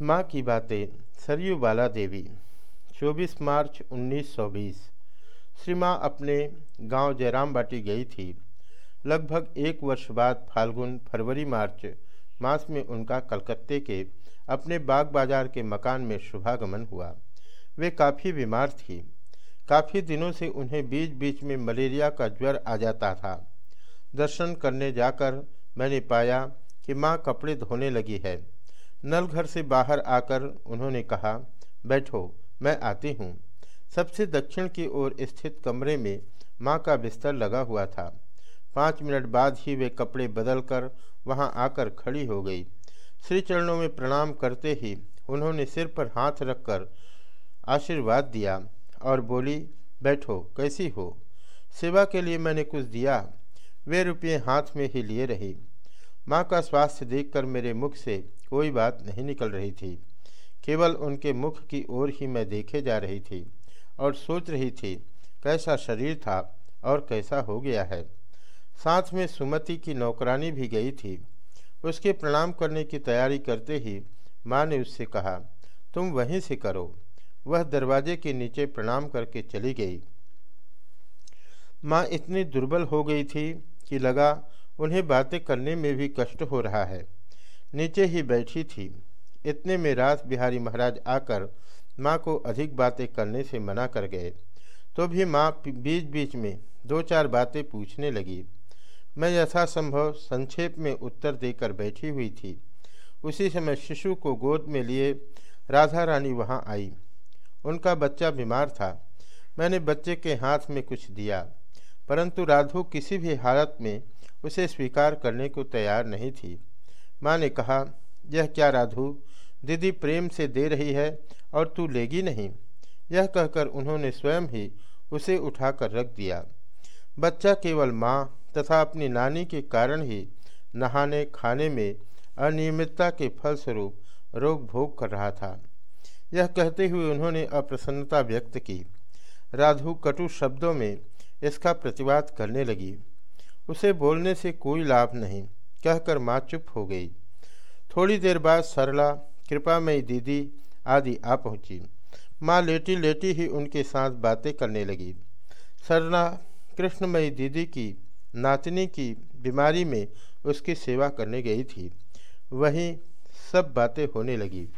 माँ की बातें, सरयू बाला देवी 24 मार्च 1920 श्री माँ अपने गाँव जयराम बाटी गई थी। लगभग एक वर्ष बाद फाल्गुन फरवरी मार्च मास में उनका कलकत्ते के अपने बाग बाज़ार के मकान में शुभागमन हुआ। वे काफ़ी बीमार थी। काफ़ी दिनों से उन्हें बीच बीच में मलेरिया का ज्वर आ जाता था। दर्शन करने जाकर मैंने पाया कि माँ कपड़े धोने लगी है। नल घर से बाहर आकर उन्होंने कहा, बैठो, मैं आती हूँ। सबसे दक्षिण की ओर स्थित कमरे में माँ का बिस्तर लगा हुआ था। पाँच मिनट बाद ही वे कपड़े बदलकर वहाँ आकर खड़ी हो गई। श्री चरणों में प्रणाम करते ही उन्होंने सिर पर हाथ रखकर आशीर्वाद दिया और बोली, बैठो, कैसी हो? सेवा के लिए मैंने कुछ दिया। वे रुपये हाथ में ही लिए रही। माँ का स्वास्थ्य देखकर मेरे मुख से कोई बात नहीं निकल रही थी। केवल उनके मुख की ओर ही मैं देखे जा रही थी और सोच रही थी, कैसा शरीर था और कैसा हो गया है। साथ में सुमति की नौकरानी भी गई थी। उसके प्रणाम करने की तैयारी करते ही माँ ने उससे कहा, तुम वहीं से करो। वह दरवाजे के नीचे प्रणाम करके चली गई। माँ इतनी दुर्बल हो गई थी कि लगा उन्हें बातें करने में भी कष्ट हो रहा है। नीचे ही बैठी थी। इतने में रास बिहारी महाराज आकर माँ को अधिक बातें करने से मना कर गए। तो भी माँ बीच बीच में दो चार बातें पूछने लगी। मैं यथासंभव संक्षेप में उत्तर देकर बैठी हुई थी। उसी समय शिशु को गोद में लिए राधा रानी वहाँ आई। उनका बच्चा बीमार था। मैंने बच्चे के हाथ में कुछ दिया, परंतु राधु किसी भी हालत में उसे स्वीकार करने को तैयार नहीं थी। माँ ने कहा, यह क्या राधु, दीदी प्रेम से दे रही है और तू लेगी नहीं? यह कहकर उन्होंने स्वयं ही उसे उठाकर रख दिया। बच्चा केवल माँ तथा अपनी नानी के कारण ही नहाने, खाने में अनियमितता के फलस्वरूप रोग भोग कर रहा था। यह कहते हुए उन्होंने अप्रसन्नता व्यक्त की। राधु कटु शब्दों में इसका प्रतिवाद करने लगी। उसे बोलने से कोई लाभ नहीं। कहकर माँ चुप हो गई। थोड़ी देर बाद सरला कृपामयी दीदी आदि आ पहुँची। माँ लेटी लेटी ही उनके साथ बातें करने लगी। सरला कृष्णमयी दीदी की, नातनी की बीमारी में उसकी सेवा करने गई थी। वहीं सब बातें होने लगी।